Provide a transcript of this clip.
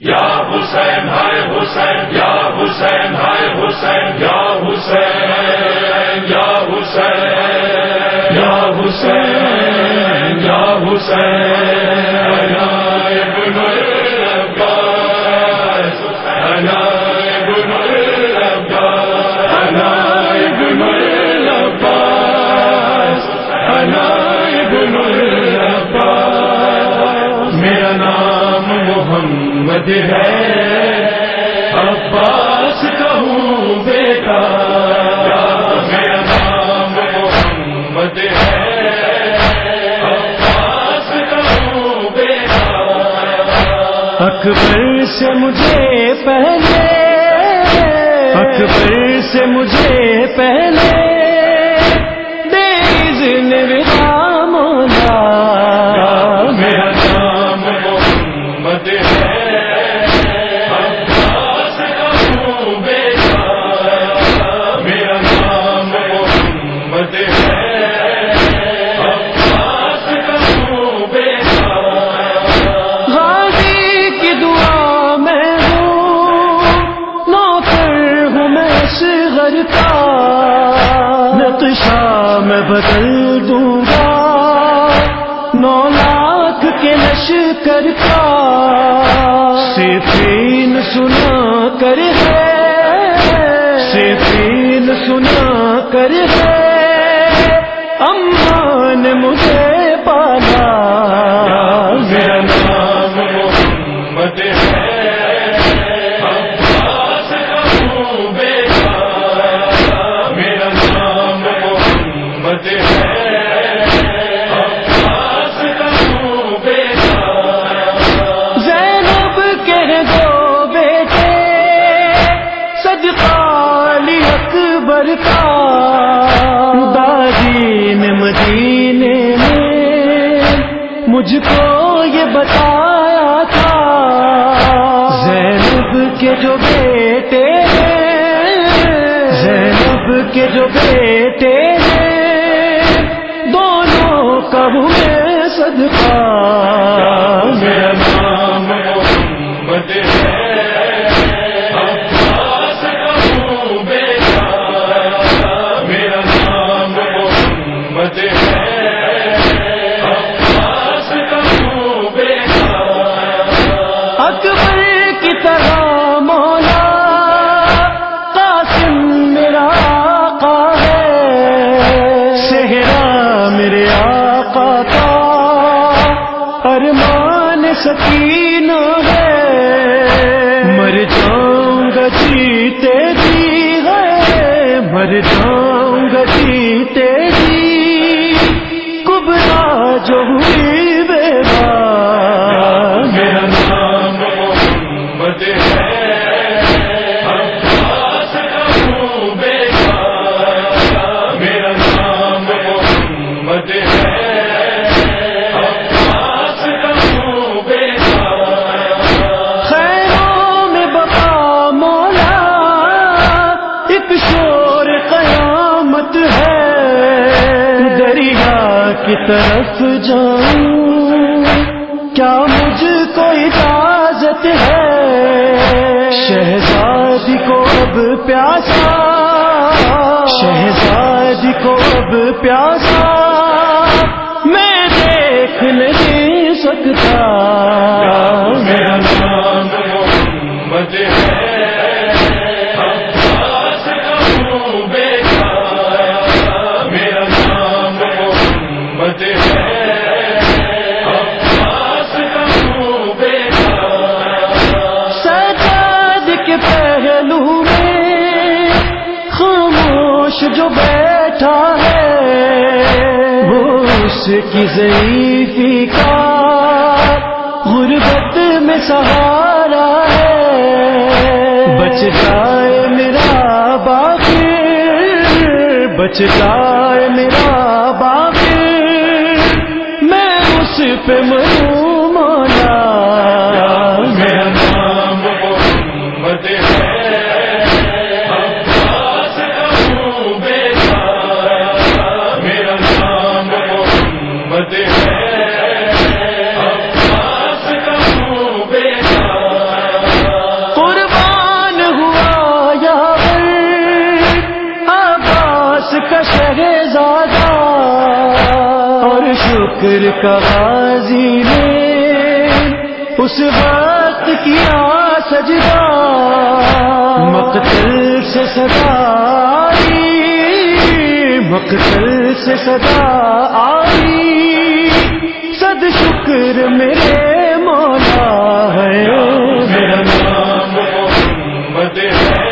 یا حسین، ہائے حسین، یا حسین، ہائے حسین، یا حسین یا حسین یا حسین یا حسین۔ محمد ہے۔ عباس کہوں بیٹا۔ میرا نام محمد ہے۔ عباس کہوں بیٹا۔ اکبر سے مجھے پہلے۔ اکبر سے مجھے پہلے۔ بدل دوں گا۔ نو لاکھ کے لشکر کا۔ صرف سنا کر صدقہ اکبر کا۔ دادی جی نے مدینے میں مجھ کو یہ بتایا تھا۔ زینب کے جو بیٹے زینب کے جو بیٹے دونوں کبو میں صدقہ۔ میں سکینہ ہے۔ مر جاؤں گا جیتے جی ہے۔ مر جاؤں گا جیتے جی۔ کبرا جو ہوئی طرف جاؤں، کیا مجھ کو اجازت ہے؟ شہزادی کو اب پیاسا، شہزادی کو اب پیاسا، میں دیکھ نہیں سکتا۔ خاموش جو بیٹھا ہے، وہ اس کی ضعیفی کا غربت میں سہارا ہے۔ بچ جائے میرا باقی بچ جائے میرا باقی میں اس پہ مروں بکر کا غازی نے اس وقت کیا سجدہ۔ مقتل سے صدا آئی مقتل سے صدا آئی صد شکر میرے مولا ہے۔ میرا نام محمد ہے۔